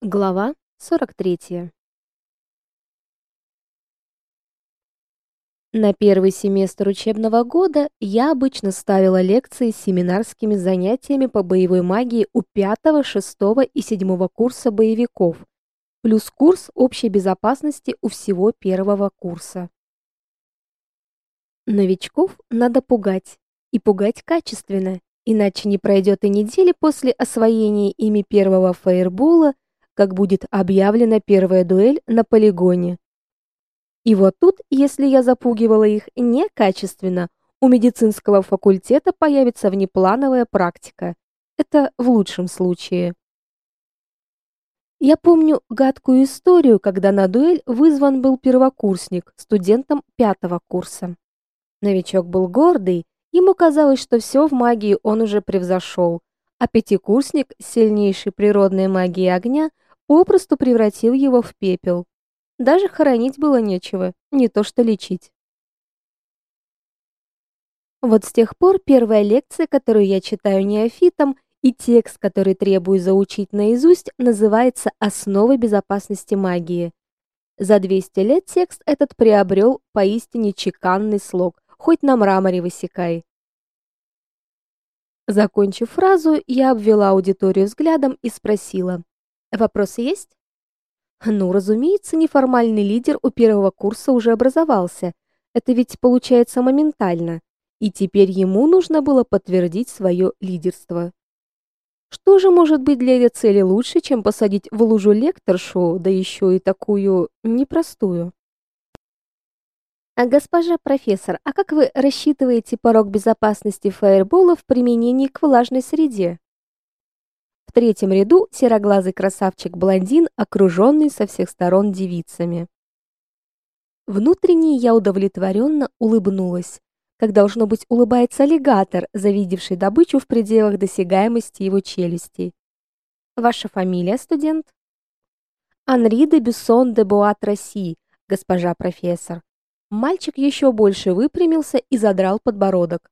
Глава 43. На первый семестр учебного года я обычно ставила лекции с семинарскими занятиями по боевой магии у 5, 6 и 7 курса боевиков, плюс курс общей безопасности у всего первого курса. Новичков надо пугать, и пугать качественно, иначе не пройдет и недели после освоения ими первого фаербола как будет объявлена первая дуэль на полигоне. И вот тут, если я запугивала их некачественно, у медицинского факультета появится внеплановая практика. Это в лучшем случае. Я помню гадкую историю, когда на дуэль вызван был первокурсник, студентом пятого курса. Новичок был гордый, ему казалось, что все в магии он уже превзошел, а пятикурсник, сильнейший природной магией огня, попросту превратил его в пепел. Даже хоронить было нечего, не то что лечить. Вот с тех пор первая лекция, которую я читаю неофитам, и текст, который требую заучить наизусть, называется Основы безопасности магии. За 200 лет текст этот приобрел поистине чеканный слог, хоть на мраморе высекай. Закончив фразу, я обвела аудиторию взглядом и спросила: Вопросы есть? Ну, разумеется, неформальный лидер у первого курса уже образовался. Это ведь получается моментально. И теперь ему нужно было подтвердить свое лидерство. Что же может быть для этой цели лучше, чем посадить в лужу лекторшу, да еще и такую непростую? А госпожа профессор, а как вы рассчитываете порог безопасности фаербола в применении к влажной среде? В третьем ряду сероглазый красавчик-блондин, окруженный со всех сторон девицами. Внутренне я удовлетворенно улыбнулась, как должно быть улыбается аллигатор, завидевший добычу в пределах досягаемости его челюстей. Ваша фамилия, студент? Анри де Бюссон де Буат Росси, госпожа профессор. Мальчик еще больше выпрямился и задрал подбородок.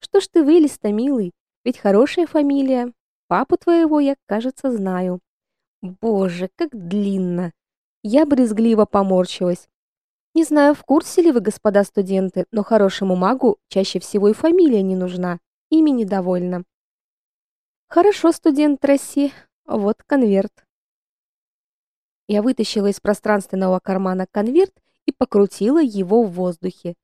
Что ж ты вылез-то, милый? Ведь хорошая фамилия. Папу твоего я, кажется, знаю. Боже, как длинно. Я брезгливо поморщилась. Не знаю, в курсе ли вы, господа студенты, но хорошему магу чаще всего и фамилия не нужна. Имени довольно. Хорошо, студент Росси. Вот конверт. Я вытащила из пространственного кармана конверт и покрутила его в воздухе.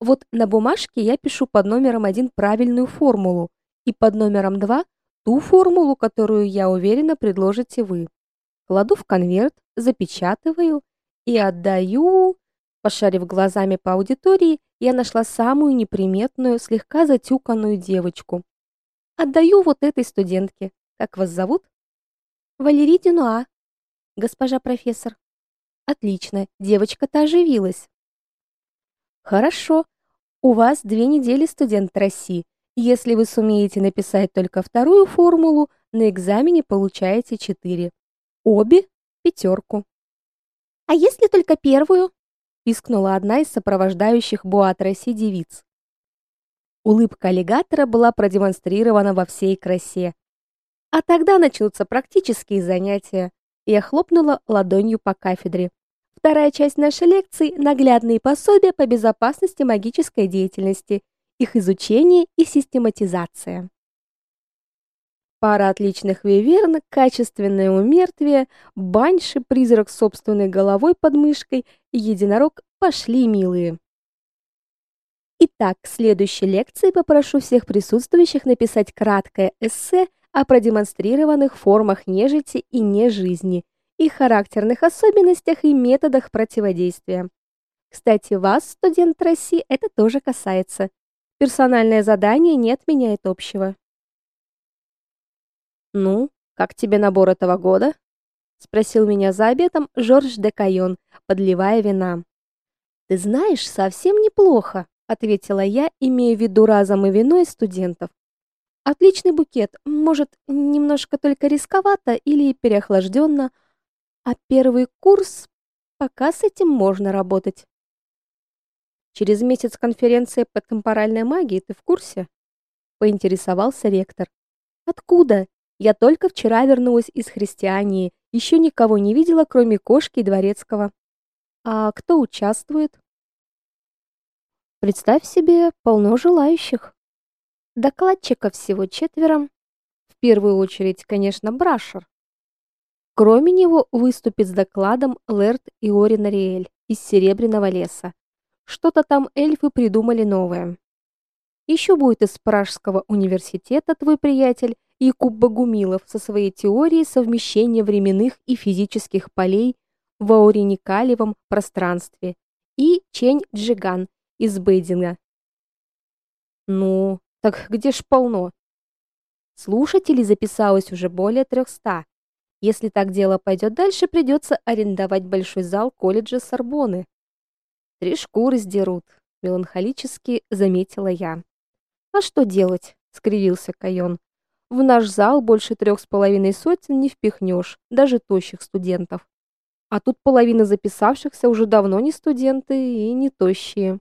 Вот на бумажке я пишу под номером один правильную формулу и под номером два ту формулу, которую, я уверена, предложите вы. Кладу в конверт, запечатываю и отдаю. Пошарив глазами по аудитории, я нашла самую неприметную, слегка затюканную девочку. Отдаю вот этой студентке. Как вас зовут? Валерий Дюнуа. Госпожа профессор. Отлично, девочка-то оживилась. Хорошо. У вас две недели студент России. Если вы сумеете написать только вторую формулу, на экзамене получаете 4. Обе пятерку. А если только первую? пискнула одна из сопровождающих Буатреси девиц. Улыбка аллигатора была продемонстрирована во всей красе. А тогда начнутся практические занятия. Я хлопнула ладонью по кафедре. Вторая часть нашей лекции наглядные пособия по безопасности магической деятельности их изучение и систематизация. Пара отличных виверн, качественное умертвие, банши, призрак с собственной головой под мышкой и единорог пошли милые. Итак, к следующей лекции попрошу всех присутствующих написать краткое эссе о продемонстрированных формах нежити и нежизни, их характерных особенностях и методах противодействия. Кстати, вас, студент России, это тоже касается. Персональное задание не отменяет общего. Ну, как тебе набор этого года? спросил меня за обедом Жорж де Кайон, подливая вина. Ты знаешь, совсем неплохо, ответила я, имея в виду разом и вино и студентов. Отличный букет, может, немножко только рисковато или переохлажденно, а первый курс пока с этим можно работать. Через месяц конференция по темпоральной магии, ты в курсе? поинтересовался ректор. Откуда? Я только вчера вернулась из христиании Еще никого не видела, кроме кошки и дворецкого. А кто участвует? Представь себе, полно желающих. Докладчиков всего четверо. В первую очередь, конечно, Брашер. Кроме него выступит с докладом Лэрд Иори Нариэль из Серебряного леса. Что-то там эльфы придумали новое. Еще будет из Пражского университета твой приятель Якуб Богумилов со своей теорией совмещения временных и физических полей в ауреникалевом пространстве и Чень Джиган из Бейдинга. Ну, так где ж полно? Слушателей записалось уже более трехста. Если так дело пойдет дальше, придется арендовать большой зал колледжа Сорбонны. Три шкуры сдерут, меланхолически заметила я. А что делать? скривился Кайон. В наш зал больше трех с половиной сотен не впихнешь, даже тощих студентов. А тут половина записавшихся уже давно не студенты и не тощие.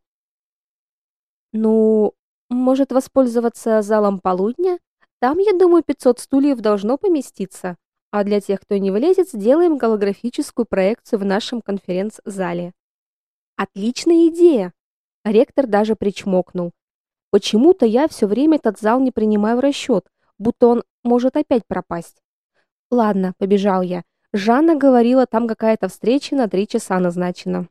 Ну, может воспользоваться залом полудня? Там, я думаю, 500 стульев должно поместиться. А для тех, кто не влезет, сделаем голографическую проекцию в нашем конференц-зале. Отличная идея. Ректор даже причмокнул. Почему-то я все время этот зал не принимаю в расчет, будто он может опять пропасть. Ладно, побежал я. Жанна говорила, там какая-то встреча на три часа назначена.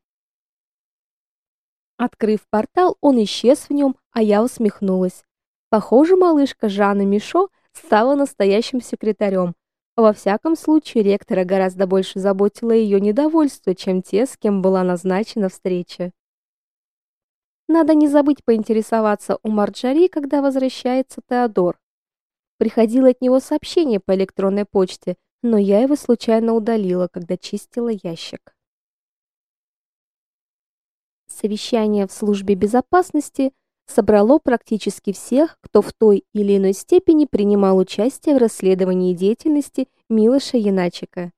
Открыв портал, он исчез в нем, а я усмехнулась. Похоже, малышка Жанна Мишо стала настоящим секретарем. Во всяком случае, ректора гораздо больше заботило ее недовольство, чем те, с кем была назначена встреча. Надо не забыть поинтересоваться у Марджари, когда возвращается Теодор. Приходило от него сообщение по электронной почте, но я его случайно удалила, когда чистила ящик. Совещание в службе безопасности собрало практически всех, кто в той или иной степени принимал участие в расследовании деятельности Милоша Яначика.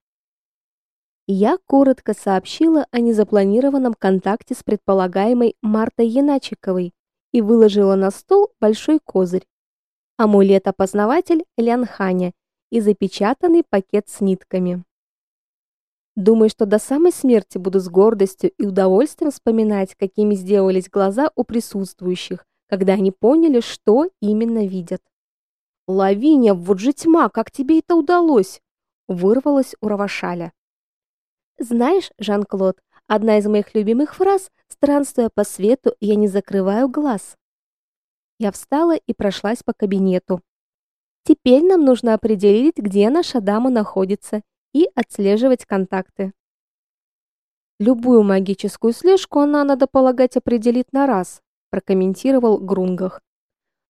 Я коротко сообщила о незапланированном контакте с предполагаемой Мартой Яначиковой и выложила на стол большой козырь. Амулет-опознаватель Лянханя и запечатанный пакет с нитками. Думаю, что до самой смерти буду с гордостью и удовольствием вспоминать, какими сделались глаза у присутствующих, когда они поняли, что именно видят. «Лавиния, вот же тьма, как тебе это удалось?» вырвалось у Равашаля. «Знаешь, Жан-Клод, одна из моих любимых фраз, странствуя по свету, я не закрываю глаз». Я встала и прошлась по кабинету. Теперь нам нужно определить, где наша дама находится и отслеживать контакты. Любую магическую слежку она, надо полагать, определит на раз, прокомментировал Грунгах.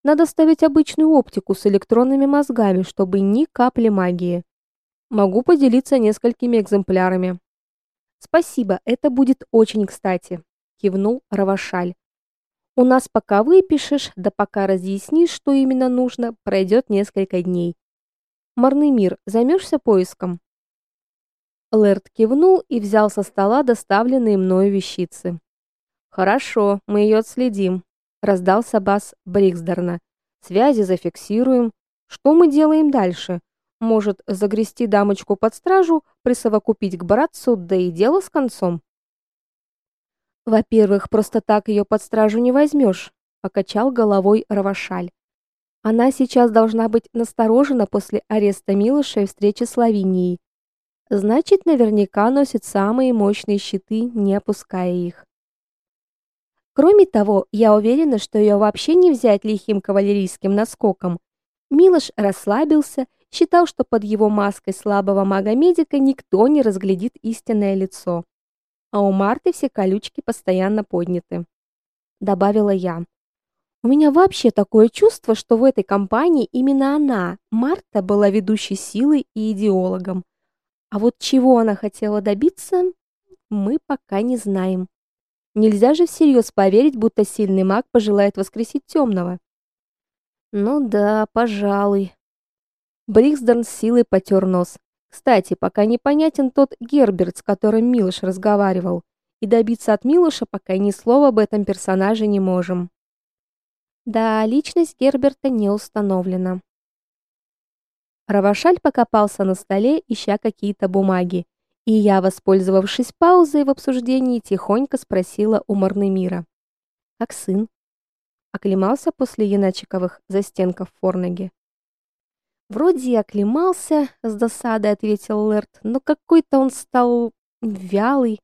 Надо ставить обычную оптику с электронными мозгами, чтобы ни капли магии. Могу поделиться несколькими экземплярами. Спасибо, это будет очень кстати, кивнул Равашаль. У нас пока выпишешь, да пока разъяснишь, что именно нужно, пройдет несколько дней. Марный мир, займешься поиском? Лэрд кивнул и взял со стола доставленные мною вещицы. Хорошо, мы ее отследим, раздался бас Бриксдерна. Связи зафиксируем. Что мы делаем дальше? Может, загрести дамочку под стражу, присовокупить к братцу, да и дело с концом? Во-первых, просто так ее под стражу не возьмешь», — покачал головой Равашаль. Она сейчас должна быть насторожена после ареста Милыша и встречи с Лавинией. Значит, наверняка носит самые мощные щиты, не опуская их. Кроме того, я уверена, что ее вообще не взять лихим кавалерийским наскоком. Милош расслабился, считал, что под его маской слабого мага-медика никто не разглядит истинное лицо. А у Марты все колючки постоянно подняты, добавила я. У меня вообще такое чувство, что в этой компании именно она, Марта, была ведущей силой и идеологом. А вот чего она хотела добиться, мы пока не знаем. Нельзя же всерьез поверить, будто сильный маг пожелает воскресить темного. Ну да, пожалуй. Бриксдорн с силой потер нос. Кстати, пока непонятен тот Герберт, с которым Милош разговаривал, и добиться от Милоша пока ни слова об этом персонаже не можем. Да, личность Герберта не установлена. Равашаль покопался на столе, ища какие-то бумаги, и я, воспользовавшись паузой в обсуждении, тихонько спросила у Марнемира. «Как сын?» Оклемался после Яначиковых застенков в Форнаге. «Вроде и оклемался», — с досадой ответил Лерт, «но какой-то он стал вялый,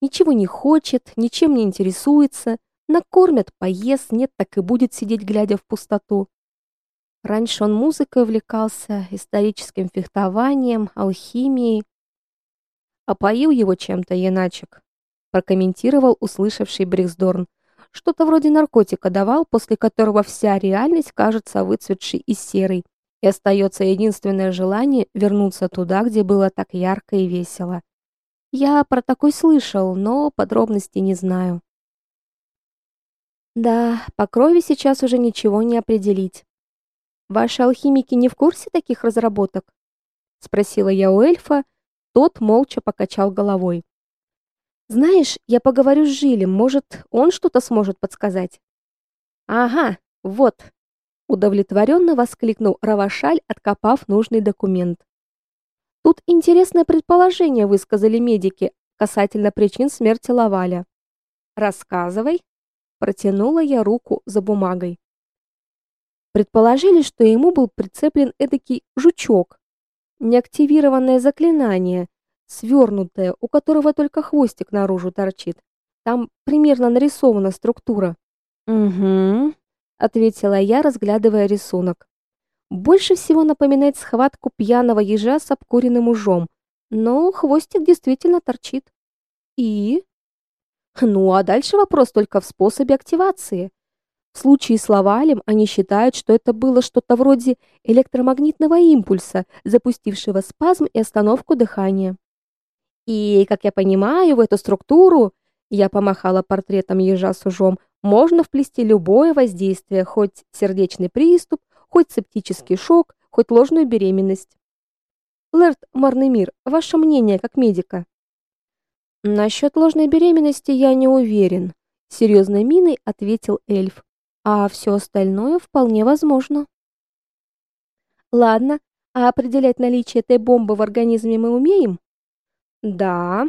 ничего не хочет, ничем не интересуется, накормят, поест, нет, так и будет сидеть, глядя в пустоту. Раньше он музыкой увлекался, историческим фехтованием, алхимией. Опоил его чем-то Яначек, прокомментировал услышавший Бриксдорн. Что-то вроде наркотика давал, после которого вся реальность кажется выцветшей и серой, и остается единственное желание вернуться туда, где было так ярко и весело. Я про такой слышал, но подробностей не знаю. Да, по крови сейчас уже ничего не определить. Ваши алхимики не в курсе таких разработок? спросила я у эльфа, тот молча покачал головой. Знаешь, я поговорю с Жилем, может, он что-то сможет подсказать. Ага, вот, удовлетворенно воскликнул Равашаль, откопав нужный документ. Тут интересное предположение высказали медики касательно причин смерти Лаваля. Рассказывай, протянула я руку за бумагой. Предположили, что ему был прицеплен эдакий жучок, неактивированное заклинание, свернутое, у которого только хвостик наружу торчит. Там примерно нарисована структура. Угу, ответила я, разглядывая рисунок. Больше всего напоминает схватку пьяного ежа с обкуренным ужом, но хвостик действительно торчит. И ну, а дальше вопрос только в способе активации. В случае с Лавалем они считают, что это было что-то вроде электромагнитного импульса, запустившего спазм и остановку дыхания. И, как я понимаю, в эту структуру, я помахала портретом ежа с ужом, можно вплести любое воздействие, хоть сердечный приступ, хоть септический шок, хоть ложную беременность. Лэрд Марнемир, ваше мнение как медика? Насчет ложной беременности я не уверен, серьезной миной ответил эльф а все остальное вполне возможно. Ладно, а определять наличие этой бомбы в организме мы умеем? Да.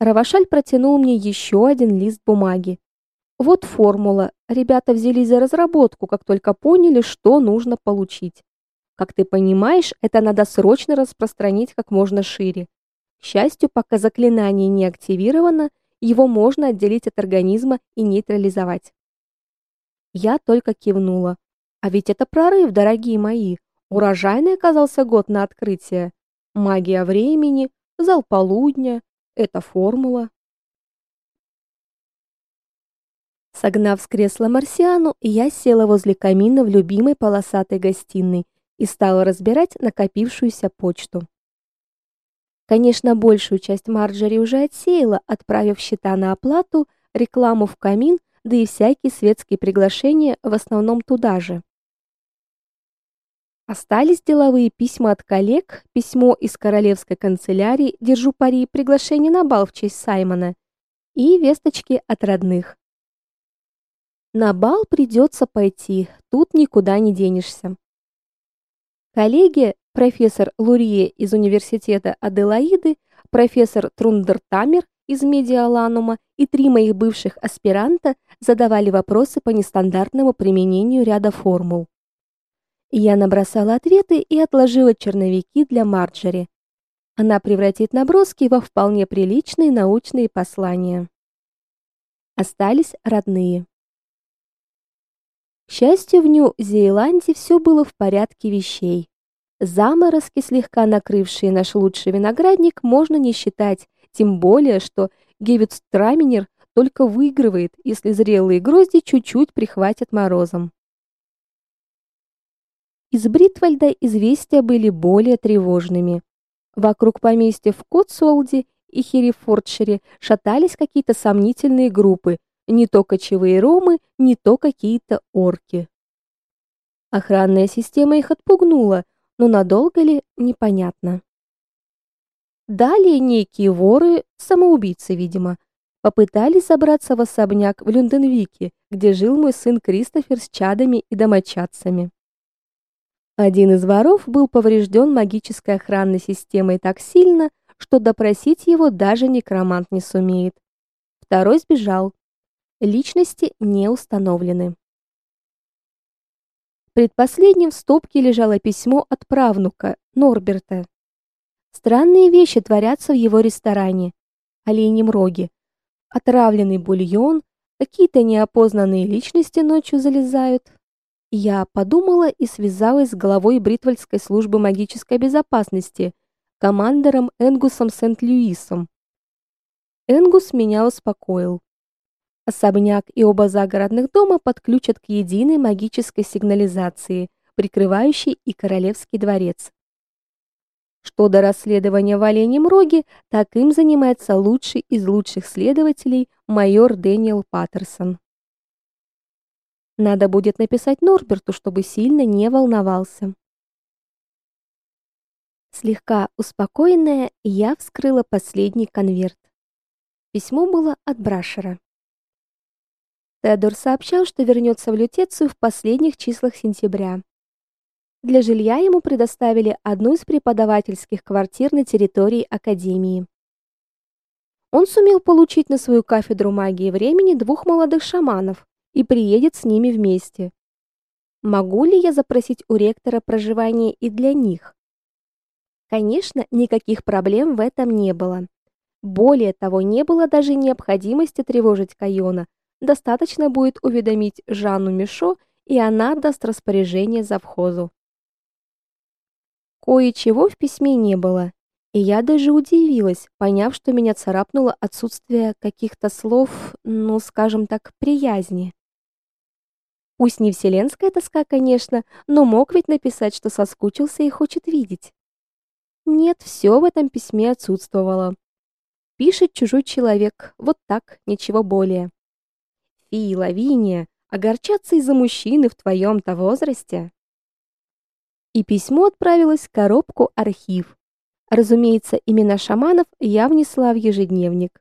Равашаль протянул мне еще один лист бумаги. Вот формула. Ребята взялись за разработку, как только поняли, что нужно получить. Как ты понимаешь, это надо срочно распространить как можно шире. К счастью, пока заклинание не активировано, его можно отделить от организма и нейтрализовать. Я только кивнула. А ведь это прорыв, дорогие мои. Урожайный оказался год на открытие. Магия времени, зал полудня это формула. Согнав с кресла марсиану, я села возле камина в любимой полосатой гостиной и стала разбирать накопившуюся почту. Конечно, большую часть Марджери уже отсеяла, отправив счета на оплату, рекламу в камин да и всякие светские приглашения в основном туда же. Остались деловые письма от коллег, письмо из королевской канцелярии, держу пари, приглашение на бал в честь Саймона и весточки от родных. На бал придется пойти, тут никуда не денешься. Коллеги, профессор Лурье из университета Аделаиды, профессор Трундертамер из Медиаланума и три моих бывших аспиранта задавали вопросы по нестандартному применению ряда формул. Я набросала ответы и отложила черновики для Марджери. Она превратит наброски во вполне приличные научные послания. Остались родные. К счастью, в Нью-Зеландии все было в порядке вещей. Заморозки, слегка накрывшие наш лучший виноградник, можно не считать, тем более, что Гевицтраминер только выигрывает, если зрелые грозди чуть-чуть прихватят морозом. Из Бритвальда известия были более тревожными. Вокруг поместья в Котсуолде и Херефордшире шатались какие-то сомнительные группы, не то кочевые ромы, не то какие-то орки. Охранная система их отпугнула, но надолго ли непонятно. Далее некие воры, самоубийцы, видимо, попытались забраться в особняк в Люнденвике, где жил мой сын Кристофер с чадами и домочадцами. Один из воров был поврежден магической охранной системой так сильно, что допросить его даже некромант не сумеет. Второй сбежал. Личности не установлены. Предпоследним в стопке лежало письмо от правнука Норберта. Странные вещи творятся в его ресторане. Оленьем роге. Отравленный бульон, какие-то неопознанные личности ночью залезают. Я подумала и связалась с главой Бритвальской службы магической безопасности, командором Энгусом Сент-Луисом. Энгус меня успокоил. Особняк и оба загородных дома подключат к единой магической сигнализации, прикрывающей и королевский дворец. Что до расследования в Оленьем роге, так им занимается лучший из лучших следователей майор Дэниел Паттерсон. Надо будет написать Норберту, чтобы сильно не волновался. Слегка успокоенная, я вскрыла последний конверт. Письмо было от Брашера. Теодор сообщал, что вернется в Лютецию в последних числах сентября. Для жилья ему предоставили одну из преподавательских квартир на территории академии. Он сумел получить на свою кафедру магии времени двух молодых шаманов и приедет с ними вместе. Могу ли я запросить у ректора проживание и для них? Конечно, никаких проблем в этом не было. Более того, не было даже необходимости тревожить Кайона. Достаточно будет уведомить Жанну Мишо, и она даст распоряжение завхозу. Кое-чего в письме не было, и я даже удивилась, поняв, что меня царапнуло отсутствие каких-то слов, ну, скажем так, приязни. Пусть не вселенская тоска, конечно, но мог ведь написать, что соскучился и хочет видеть. Нет, все в этом письме отсутствовало. Пишет чужой человек, вот так, ничего более. Фи, Лавиния, огорчаться из-за мужчины в твоем-то возрасте? И письмо отправилось в коробку архив. Разумеется, имена шаманов я внесла в ежедневник.